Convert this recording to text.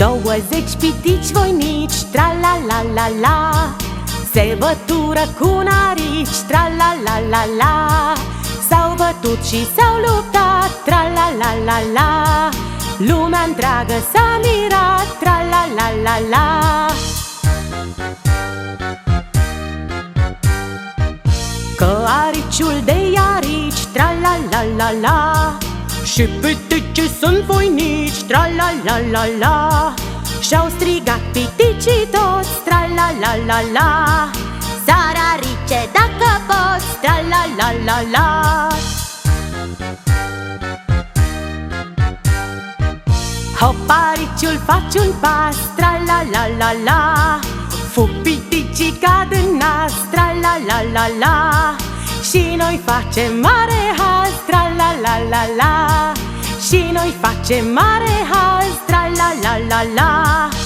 Douăzeci pitici voinici, tra-la-la-la-la Se bătură cu narici, tra-la-la-la-la S-au bătut și s-au luptat, tra-la-la-la-la Lumea întreagă s-a mirat, tra-la-la-la-la Că ariciul de iarici, tra-la-la-la-la Și piticii sunt voinici, tra-la-la-la-la Și-au strigat piticii toți, tra-la-la-la-la Sararice, dacă poți, tra-la-la-la-la Hopariciul faci un pas, tra-la-la-la-la Fu piticii cad în nas, tra-la-la-la-la Și noi facem mare haz, tra-la-la-la-la Face mare haz, tra la la la la